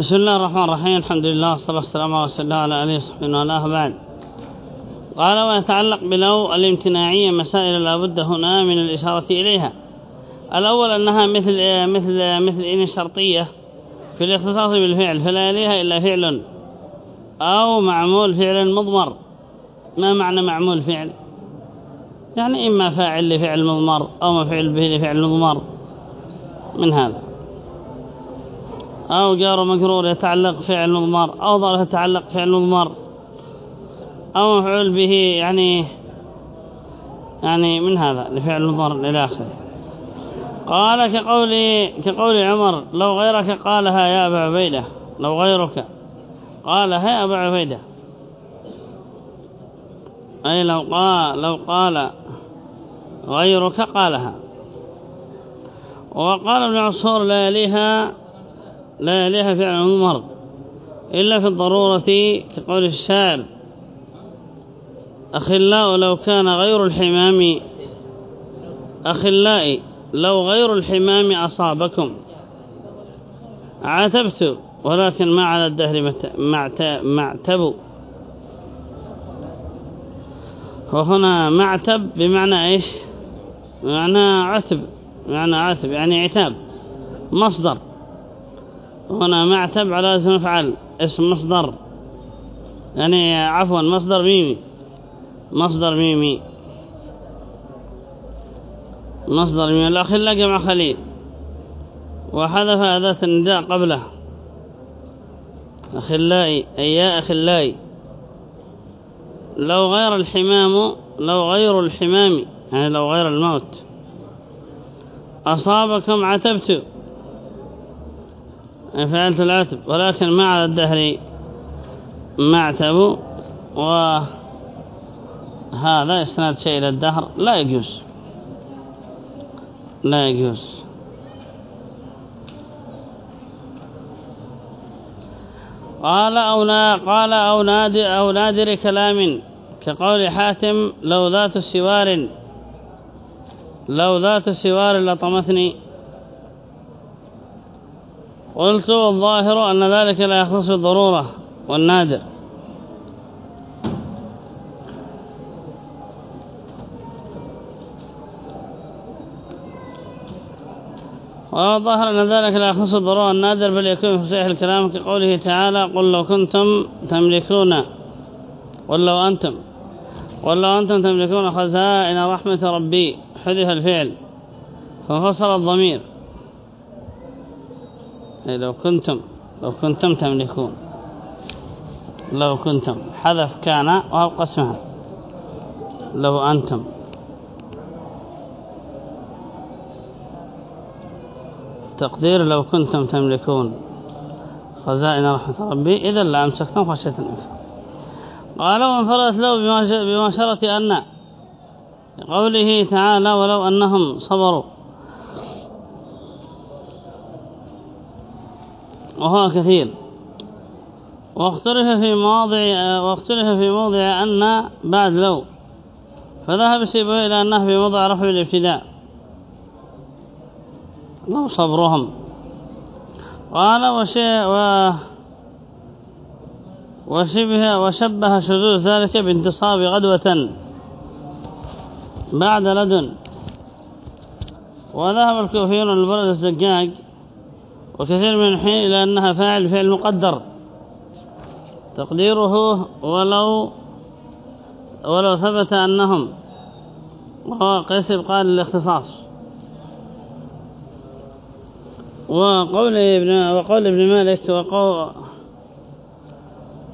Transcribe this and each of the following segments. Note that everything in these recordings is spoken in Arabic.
بسم الله الرحمن الرحيم الحمد لله والصلاة والسلام على رسول الله وعلى آله وصحبه وعلاه بعد قال ويتعلق بلو الامتناعية مسائل لا بد هنا من الإشارة إليها الأول أنها مثل مثل مثل إن الشرطية في الاختصاص بالفعل فلا يليها إلا فعل أو معمول فعل مضمر ما معنى معمول فعل يعني إما فاعل لفعل مضمر أو مفعل به لفعل مضمر من هذا أو جار مجرور يتعلق فعل مضمر أو ظرف يتعلق فعل مضمر أو مفعول به يعني يعني من هذا لفعل مضمر إلى آخره. قال كقول كقول عمر لو غيرك قالها يا أبا عبيدة لو غيرك قالها يا أبا عبيدة. أي لو قال لو قال غيرك قالها. وقال ابن عصور لا يليها لا يليها فعل مضمر إلا في الضرورة كقول الشاعر أخلاء لو كان غير الحمام أخلاء لو غير الحمام أصابكم. عاتبت ولكن ما على الدهر معتب. وهنا معتب بمعنى إيش؟ بمعنى عتب بمعنى عتب يعني عتاب مصدر. هنا معتب على اسم مفعل اسم مصدر. يعني عفوا مصدر ميمي. مصدر ميمي. مصدر ميمي. الأخلاء جمع خليل. وحذف أداة النداء قبله. أخلائي أي يا أخلائي لو غير الحمام لو غير الحمام. يعني لو غير الموت. أصابكم عتبت فعلت العتب ولكن على الدهر ما اعتبوا وهذا إسناد شيء إلى الدهر لا يجوز. لا يجوز. قال أو نا قال أو نادر أو نادر كلام كقول حاتم لو ذات سوار لو ذات سوار لطمتني قلت الظاهر أن ذلك لا يختص بالضرورة والنادر. وظاهر أن ذلك لا يخص الضرورة النادر بل يكون في صحيح الكلام كقوله تعالى قل لو كنتم تملكون قل لو أنتم. قل لو أنتم تملكون خزائن رحمة ربي حذف الفعل فانفصل الضمير. أي لو كنتم لو كنتم تملكون. لو كنتم. حذف كان وأبقى اسمها لو أنتم. تقدير لو كنتم تملكون. خزائن رحمة ربي. إذا لا أمسكتم خشية الإنفاق. قال وانفردت له بمشارة أن قوله تعالى ولو أنهم صبروا. وهو كثير. واختلف في مواضع واختلف في موضع أن بعد لو فذهب سيبويه إلى أنه في موضع رفع الابتداء. لو صبرهم. قال وشيء و وشبه وشبه شذوذ ذلك بانتصاب غدوة بعد لدن. وذهب الكوفيون البلد الزجاج وكثير من الحين إلى أنها فاعل فعل مقدر. تقديره ولو ولو ثبت أنهم وهو قيس قال الاختصاص. وقول ابن وقول ابن مالك وقول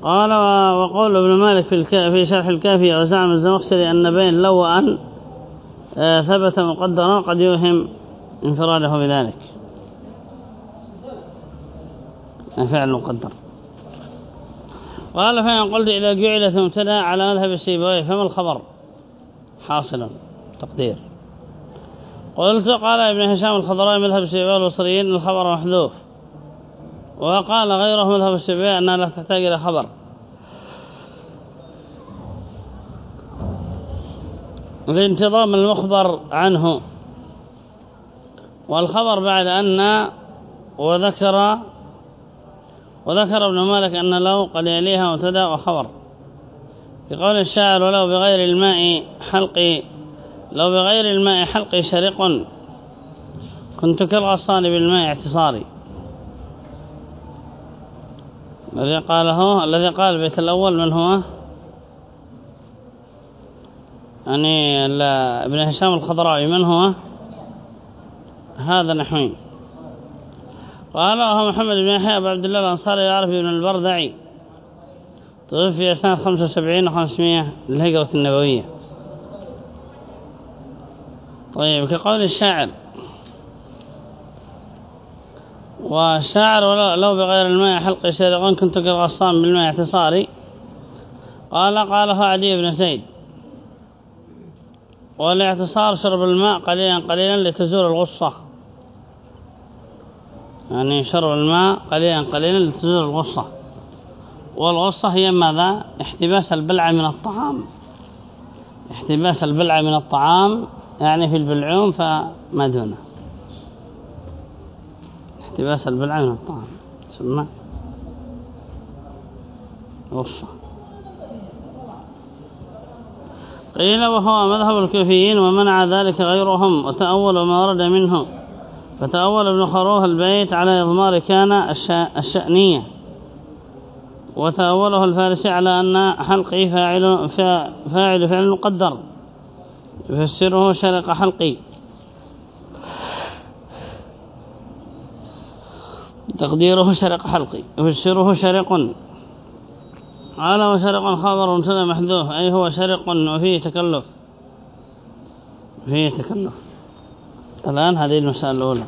قال وقول ابن مالك في في شرح الكافية وزعم الزمخشري أن بين لو أن آه، ثبت مقدرا قد يوهم انفراده بذلك. فعل مقدر قال فإن قلت إذا جعلت مبتدا على مذهب السيبوي فما الخبر؟ حاصلا تقدير. قلت قال ابن هشام الخضراء مذهب السيبوي البصريين الخبر محذوف. وقال غيره مذهب السيبوي أنها لا تحتاج إلى خبر. لانتظام المخبر عنه. والخبر بعد أن وذكر وذكر ابن مالك أن لو قد يليها مبتدا وخبر. في قول الشاعر ولو بغير الماء حلقي لو بغير الماء حلقي شرق كنت كالغصان بالماء اعتصاري. الذي قاله الذي قال البيت الأول من هو؟ يعني ابن هشام الخضراوي من هو؟ هذا نحوين قال وهو محمد بن يحيى أبو عبد الله الأنصاري يعرف ابن البردعي توفي سنة 75 و500 للهجرة النبوية. طيب كقول الشاعر. والشاعر لو بغير الماء حلق شرقا كنت كالغصان بالماء اعتصاري. قال قاله عدي بن سيد. والاعتصار شرب الماء قليلا قليلا لتزول الغصة. يعني شرب الماء قليلا قليلا لتزول الغصة. والغصة هي ماذا؟ احتباس البلع من الطعام. احتباس البلع من الطعام يعني في البلعوم فما دونه. احتباس البلع من الطعام. ثم غصة. قيل وهو مذهب الكوفيين ومنع ذلك غيرهم وتأول ما ورد منه. فتأول ابن خروه البيت على إضمار كان الشأنية. وتأوله الفارسي على أن حلقي فاعل, فاعل فعل مقدر. يفسره شرق حلقي. تقديره شرق حلقي. يفسره شرق. قال وشرق خبر مبتدا محذوف. أي هو شرق وفيه تكلف. فيه تكلف. الآن هذه المسألة الأولى.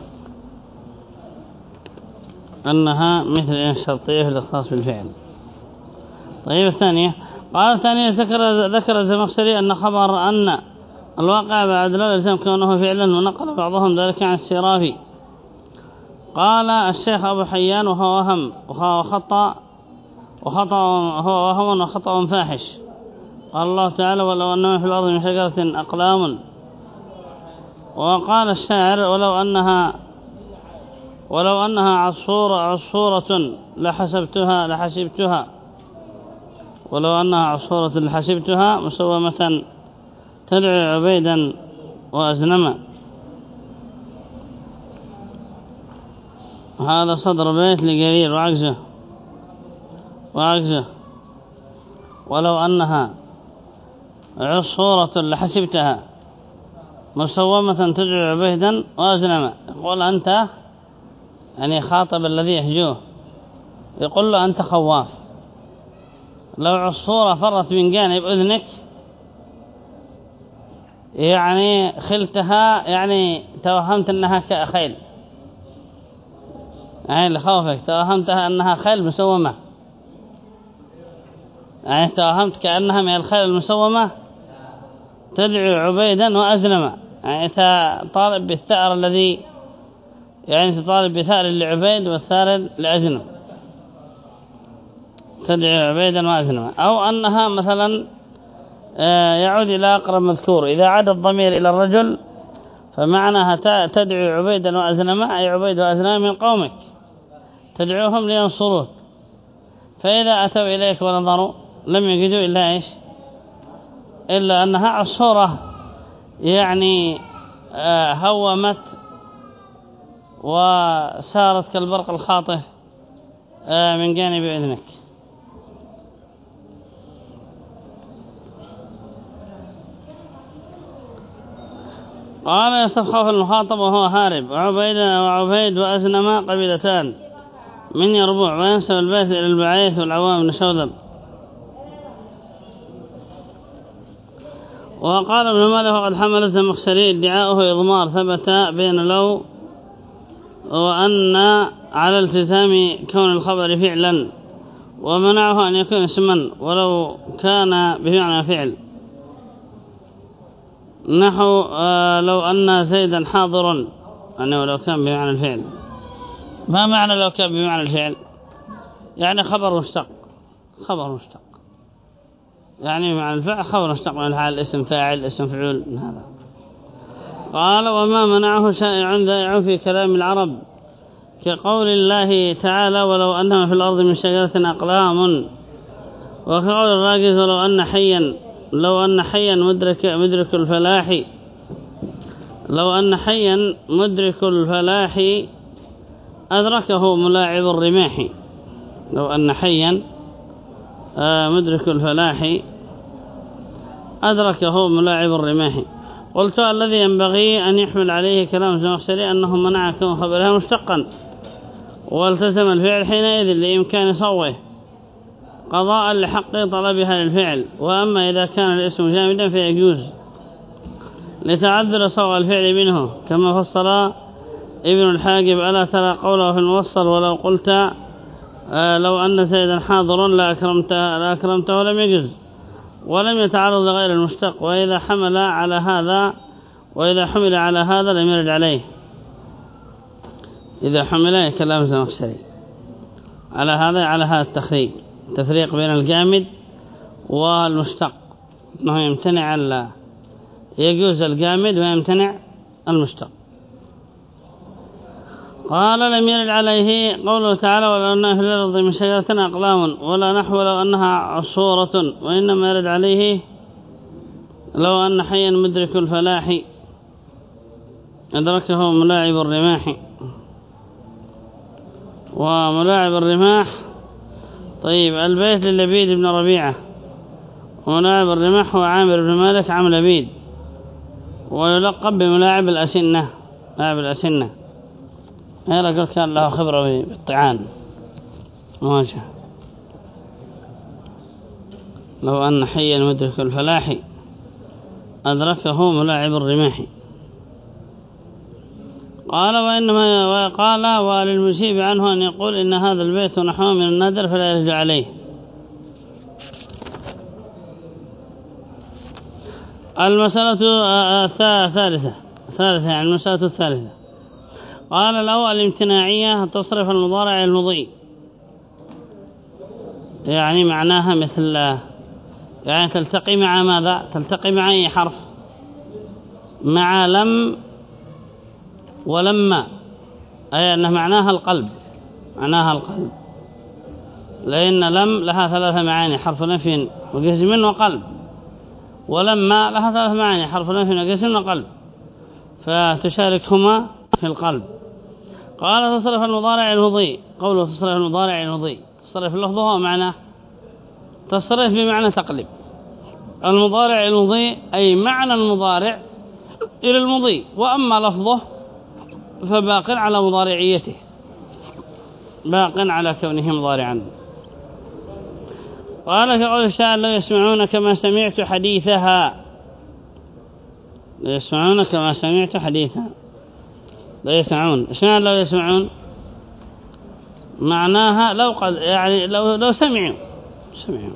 أنها مثل الشرطية في الإخصاص بالفعل. طيب الثانية قال الثانية ذكر, ذكر الزمخشري أن خبر أن الواقع بعد لو يلزم كونه فعلا ونقل بعضهم ذلك عن السرافي قال الشيخ أبو حيان وهو وهم وهو خطأ وخطأ هو وهم وخطأ فاحش. قال الله تعالى ولو أنه في الأرض من شجرة أقلام وقال الشاعر ولو أنها ولو أنها عصورة عصورة لحسبتها لحسبتها ولو أنها عصورة لحسبتها مسومة تدعو عبيدا وأزنما. هذا صدر بيت لقرير وعجزه وعجزه. ولو أنها عصورة لحسبتها. مسومة تدعو عبيدا وأزنما يقول أنت يعني خاطب الذي يهجوه يقول له أنت خواف. لو عصورة فرت من جانب أذنك يعني خلتها يعني توهمت أنها كخيل يعني لخوفك توهمتها أنها خيل مسومة. يعني توهمت كأنها من الخيل المسومة. تدعو عبيدا وأزلما يعني طالب بالثأر الذي يعني تطالب بثأر لعبيد والثأر لأزلم تدعو عبيدا وأزلما أو أنها مثلا آه، يعود إلى أقرب مذكور. إذا عاد الضمير إلى الرجل فمعناها تدعو عبيدا وأزلما أي عبيد وأزلما من قومك. تدعوهم لينصروك. فإذا أتوا إليك ونظروا لم يجدوا إلا إيش؟ إلا أنها عصورة. يعني آه، هومت وسارت كالبرق الخاطف آه، من جانب إذنك. قال يستخف المخاطب وهو هارب. وعبيد وعبيد وأزنما قبيلتان. من يربوع وينسب البيت إلى البعيث والعوام بن شوذب. وقال ابن مالك وقد حمل الزمخشري ادعاؤه إضمار ثبت بين لو وأن على التزام كون الخبر فعلا ومنعه أن يكون اسما ولو كان بمعنى فعل. نحو آه، لو أن زيدا حاضر يعني ولو كان بمعنى الفعل. ما معنى لو كان بمعنى الفعل؟ يعني خبر مشتق خبر مشتق. يعني بمعنى الفعل خبر مشتق من الحال اسم فاعل اسم فعول هذا. قال وما منعه شائع ذائع في كلام العرب كقول الله تعالى ولو أنهم في الأرض من شجرة أقلام وكقول الراجز ولو أن حيا لو أن حيا مدرك, مدرك الفلاح لو أن حيا مدرك الفلاح أدركه ملاعب الرماح لو أن حيا مدرك الفلاح أدركه ملاعب الرماح. قلت الذي ينبغي أن يحمل عليه كلام زمخشري أنه منع كون خبرها مشتقا. والتزم الفعل حينئذ لإمكان صوه. قضاء لحق طلبها للفعل. وأما إذا كان الاسم جامدا فيجوز. لتعذر صوغ الفعل منه. كما فصل ابن الحاجب ألا ترى قوله في الموصل ولو قلت آه لو أن زيدا حاضر لا أكرمته, لم يجز ولم يتعرض لغير المشتق وإذا حمل على هذا وإذا حمل على هذا لم يرد عليه. إذا حمل كلام زمخشري على هذا على هذا التخريج. تفريق بين الجامد والمشتق. أنه يمتنع يجوز الجامد ويمتنع المشتق. قال لم يرد عليه قوله تعالى ولو أنها في الأرض من شجرة أقلام ولا نحو لو أنها عصورة وإنما يرد عليه لو أن حيا مدرك الفلاح. أدركه ملاعب الرماح. وملاعب الرماح طيب البيت للبيد بن ربيعة. وملاعب الرماح هو عامر بن مالك عم لبيد. ويلقب بملاعب الأسنة لاعب الأسنة. هذا رجل كان له خبرة بالطعان مواجهة لو أن حيا مدرك الفلاح أدركه ملاعب الرماح. قال وإنما قال وللمسيب عنه أن يقول إن هذا البيت نحو من النادر فلا يرجع عليه. المسألة الثالثة ثالثة يعني المسألة الثالثة. قال الأول الامتناعية تصرف المضارع المضي يعني معناها مثل يعني تلتقي مع ماذا؟ تلتقي مع أي حرف؟ مع لم ولما أي أنه معناها القلب معناها القلب. لأن لم لها ثلاثة معاني حرف نفي وجزم وقلب. ولما لها ثلاث معاني حرف نفي وجزم وقلب. فتشاركهما في القلب. قال تصرف المضارع المضي قوله تصرف المضارع المضي تصرف اللفظ هو معنى تصرف بمعنى تقلب المضارع المضي أي معنى المضارع إلى المضي وأما لفظه فباق على مضارعيته. باق على كونه مضارعا. قال كقول الشاعر لو يسمعون كما سمعت حديثها. لو يسمعون كما سمعت حديثها. لا يسمعون. معنى لو يسمعون؟ معناها لو قد يعني لو لو سمعوا. سمعوا.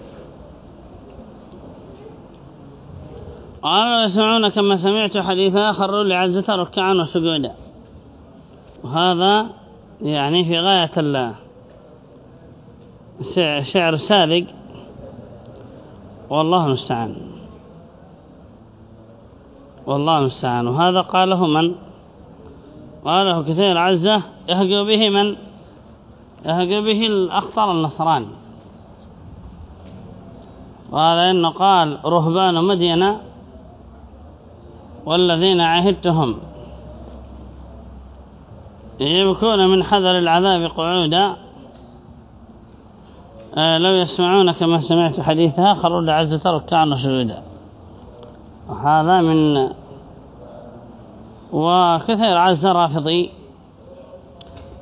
قال لو يسمعون كما سمعت حديثا خروا لعزة ركعا وسجودا. وهذا يعني في غاية الله شعر ساذج والله المستعان. والله المستعان. وهذا قاله من؟ قاله كثير عزة يهجو به من؟ يهجو به الأخطر النصراني. قال إنه قال رهبان مدينة والذين عهدتهم. يبكون من حذر العذاب قعودا. آه، لو يسمعون كما سمعت حديثها خروا لعزة ركعا وسجودا وهذا من وكثير عز رافضي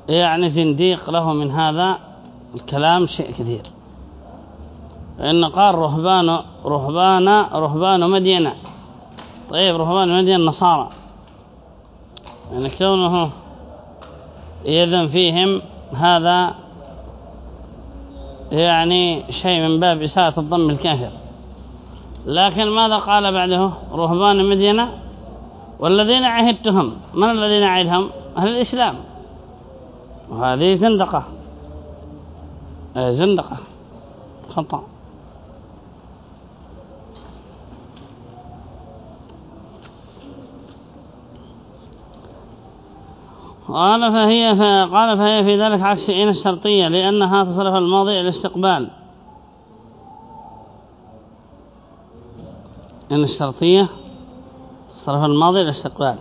يعني زنديق له من هذا الكلام شيء كثير. إن قال رهبان رهبان رهبان مدينة. طيب رهبان مدينة النصارى. يعني كونه إذن فيهم هذا يعني شيء من باب إساءة الضم الكافر. لكن ماذا قال بعده؟ رهبان مدينة؟ والذين عهدتهم من الذين عهدهم؟ أهل الإسلام. وهذه زندقة. زندقة. خطأ. قال فهي قال فهي في ذلك عكس إن الشرطية لأنها تصرف الماضي الاستقبال. إن الشرطية تصرف الماضي الاستقبال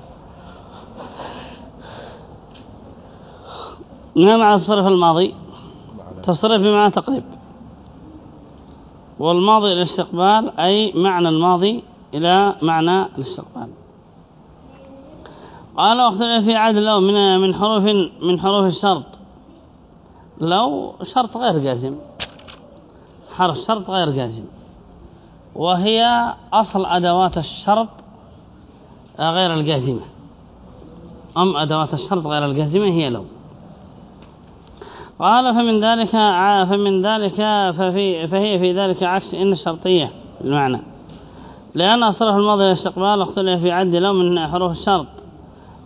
ما معنى تصرف الماضي؟ تصرف بمعنى تقريب. والماضي الاستقبال أي معنى الماضي إلى معنى الاستقبال. قال واختلف في عدل لو من من حروف من حروف الشرط. لو شرط غير جازم. حرف شرط غير جازم. وهي أصل أدوات الشرط غير الجازمة أم أدوات الشرط غير الجازمة هي لو. قال فمن ذلك فمن ذلك ففي فهي في ذلك عكس إن الشرطية المعنى لأن أصرف الماضي الاستقبال اختلف في عد لو من حروف الشرط.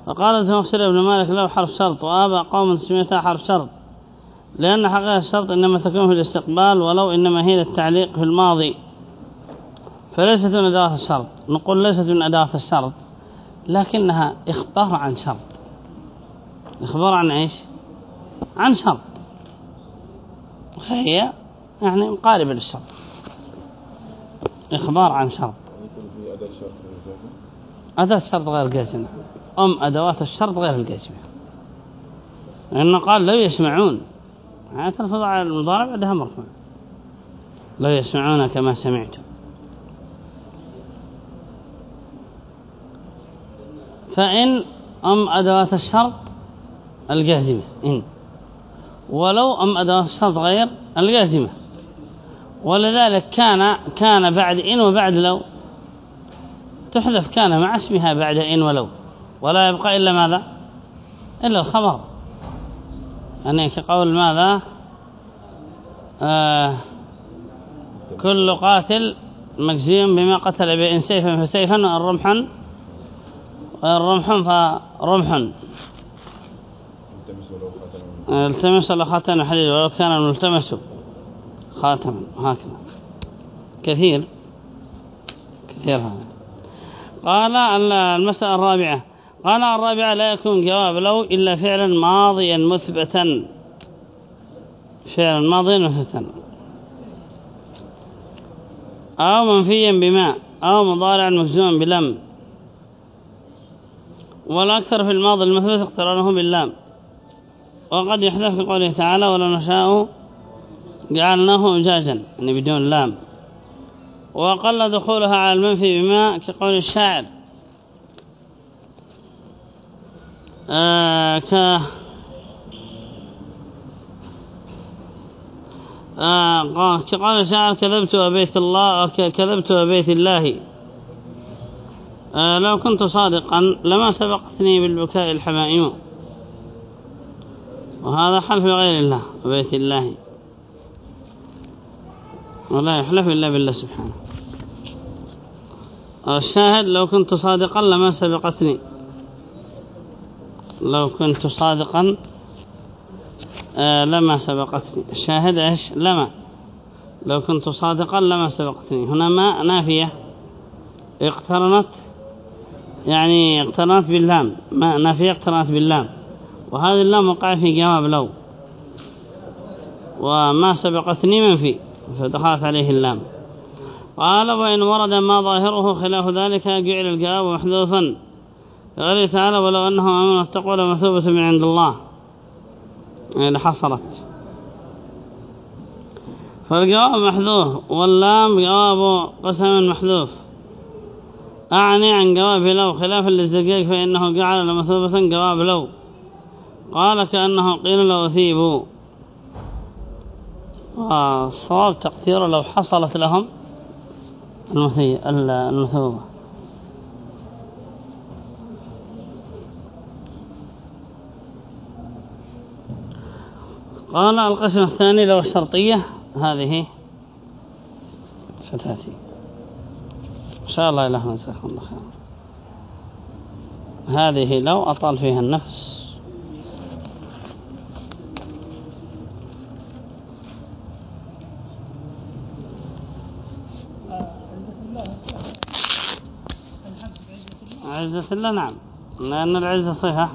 وقال زمخشري بن مالك له حرف شرط وآبى قوم تسميتها حرف شرط. لأن حقيقة الشرط إنما تكون في الاستقبال ولو إنما هي للتعليق في الماضي. فليست من أدوات الشرط. نقول ليست من أدوات الشرط. لكنها إخبار عن شرط. إخبار عن إيش؟ عن شرط. فهي يعني مقاربة للشرط. إخبار عن شرط. أداة الشرط غير جازمة أم أدوات الشرط غير الجازمة لأنه قال لو يسمعون. يعني تلفظ على المضارع بعدها مرفوع. لو يسمعون كما سمعتم. فإن أم أدوات الشرط الجازمة. إن. ولو أم أدوات الشرط غير الجازمة. ولذلك كان كان بعد إن وبعد لو. تحذف كان مع اسمها بعد إن ولو. ولا يبقى إلا ماذا؟ إلا الخبر. يعني كقول ماذا؟ آه كل قاتل مجزي بما قتل بإن سيفا فسيفا وإن رمحا وإن رمحا. فرمحا التمس له خاتم حديد ولو كان الملتمس خاتما هكذا. كثير. كثير هذا. قال المسألة الرابعة. قال الرابعة لا يكون جواب لو إلا فعلا ماضيا مثبتا. فعلا ماضيا مثبتا. أو منفيا بما أو مضارع مجزوما بلم. والأكثر في الماضي المثبت اقترانه باللام. وقد يحذف في قوله تعالى ولو نشاء جعلناه أجاجا يعني بدون لام. وقل دخولها على المنفي بما كقول الشاعر. آه ك آه كقول الشاعر كذبت وبيت الله كذبت وبيت الله. لو كنت صادقا لما سبقتني بالبكاء الحمائم. وهذا حلف غير الله وبيت الله. ولا يحلف إلا بالله سبحانه. الشاهد لو كنت صادقا لما سبقتني. لو كنت صادقا آه لما سبقتني. الشاهد إيش؟ لما. لو كنت صادقا لما سبقتني. هنا ما نافية. اقترنت يعني اقترنت باللام ما نافية اقترنت باللام. وهذه اللام وقع في جواب لو. وما سبقتني منفي فدخلت عليه اللام. قال وإن ورد ما ظاهره خلاف ذلك جعل الجواب محذوفا. قال تعالى ولو أنهم أمنوا اتقوا لمثوبة من عند الله. يعني حصلت. فالجواب محذوف واللام جواب قسم محذوف. أعني عن جواب لو خلافا للزجاج فإنه جعل لمثوبة جواب لو. قال كأنه قيل لو أثيبوا الصواب تقديره لو حصلت لهم المثوبة. قال القسم الثاني لو الشرطية هذه ستأتي. إن شاء الله إله نسألكم الله خير هذه لو أطال فيها النفس. عزة الله نعم. لأن العزة صفة